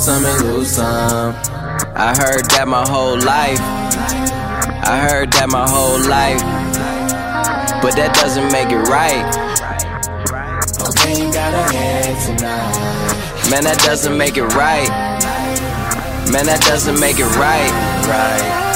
some and lose some. I heard that my whole life. I heard that my whole life. But that doesn't make it right. Okay, you got a head tonight. Man, that doesn't make it right. Man, that doesn't make it right. Right.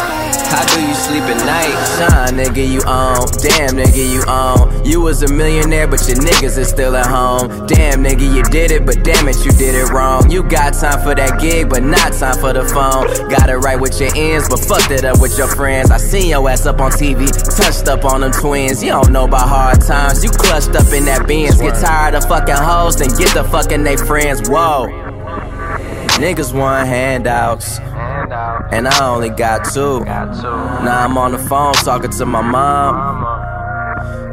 How do you sleep at night? Shine, nigga, you on. Damn, nigga, you on. You was a millionaire, but your niggas is still at home. Damn, nigga, you did it, but damn it, you did it wrong. You got time for that gig, but not time for the phone. Got it right with your ends, but fucked it up with your friends. I seen your ass up on TV, touched up on them twins. You don't know about hard times. You clutched up in that Benz. Get tired of fucking hoes, then get the fucking they friends. Whoa. Niggas want handouts. And I only got two. Now I'm on the phone talking to my mom.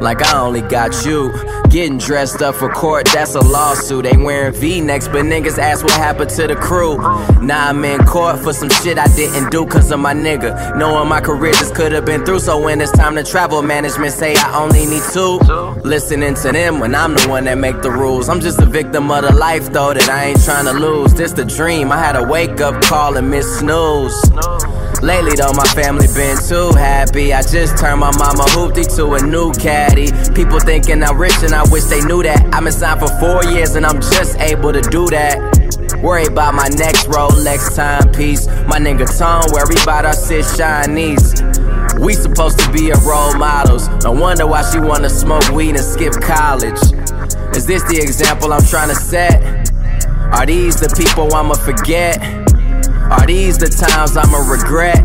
Like I only got you. Getting dressed up for court, that's a lawsuit. Ain't wearing V necks, but niggas ask what happened to the crew. Now I'm in court for some shit I didn't do cause of my nigga. Knowing my career just could have been through, so when it's time to travel, management say I only need two. Listening to them when I'm the one that make the rules. I'm just a victim of the life though that I ain't trying to lose. This the dream. I had a wake up call and miss snooze. Lately though, my family been too happy. I just turned my mama hoopty to a new caddy. People thinking I'm rich and I wish they knew that. Been signed for four years and I'm just able to do that. Worry about my next Rolex timepiece. My nigga Tone, worry about our sis Chinese. We supposed to be a role models. No wonder why she wanna smoke weed and skip college. Is this the example I'm trying to set? Are these the people I'ma forget? Are these the times I'ma regret?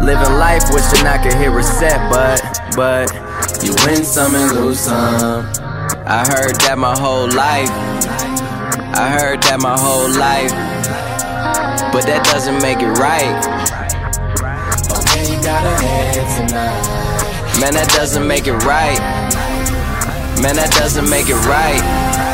Living life wishing I could hit reset, but, but, you win some and lose some. I heard that my whole life. I heard that my whole life. But that doesn't make it right. Okay, you got a head tonight. Man, that doesn't make it right. Man, that doesn't make it right.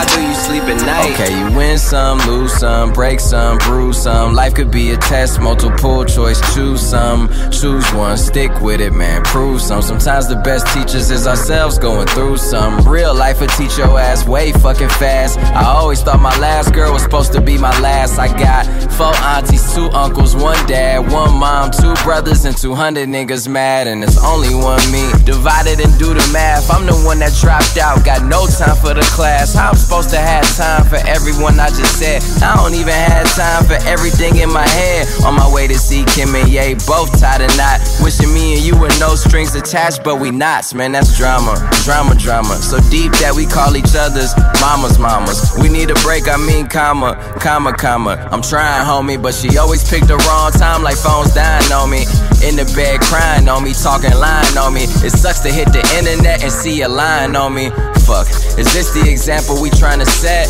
How do you sleep at night? Okay, you win some, lose some, break some, bruise some. Life could be a test, multiple choice, choose some. Choose one, stick with it, man, prove some. Sometimes the best teachers is ourselves going through some. Real life will teach your ass way fucking fast. I always thought my last girl was supposed to be my last. I got four aunties, two uncles, one dad, one mom, two brothers, and 200 niggas mad. And it's only one me. Divided and do the math. I'm the one that dropped out, got no time for the class. How supposed to have time for everyone I just said. I don't even have time for everything in my head. On my way to see Kim and Ye, both tied a knot. Wishing me and you were no strings attached, but we knots, man. That's drama, drama, drama. So deep that we call each other's mamas, mamas. We need a break, I mean, comma, comma, comma. I'm trying, homie, but she always picked the wrong time, like phones dying on me. In the bed crying on me, talking lying on me. It sucks to hit the internet and see a line on me. Fuck, is this the example we trying to set?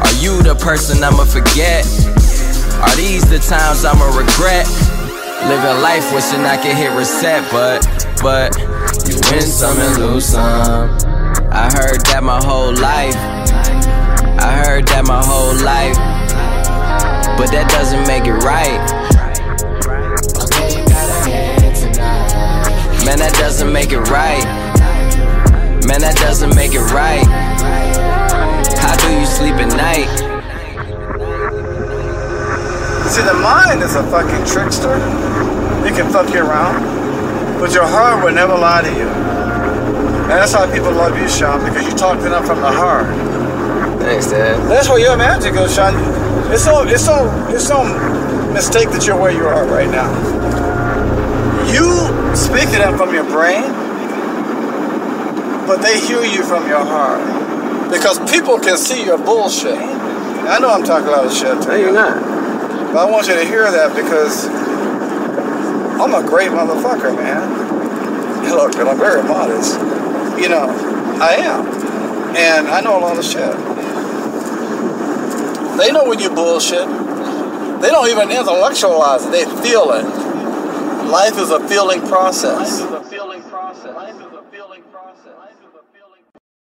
Are you the person I'ma forget? Are these the times I'ma regret? Living life wishing I could hit reset, but, but, you win some and lose some. I heard that my whole life. I heard that my whole life. But that doesn't make it right. Man, that doesn't make it right. Man, that doesn't make it right. How do you sleep at night? See, the mind is a fucking trickster. It can fuck you around, but your heart will never lie to you. And that's why people love you, Sean, because you talk to them from the heart. Thanks, Dad. That's where your magic is, Sean. It's so, it's so, it's so mistake that you're where you are right now. You speak to them from your brain, but they hear you from your heart. Because people can see your bullshit. I know I'm talking a lot of shit No, you're not. But I want you to hear that because I'm a great motherfucker, man. Look, and I'm very modest. You know, I am. And I know a lot of shit. They know when you bullshit. They don't even intellectualize it, they feel it. Life is a feeling process. Life is a feeling process.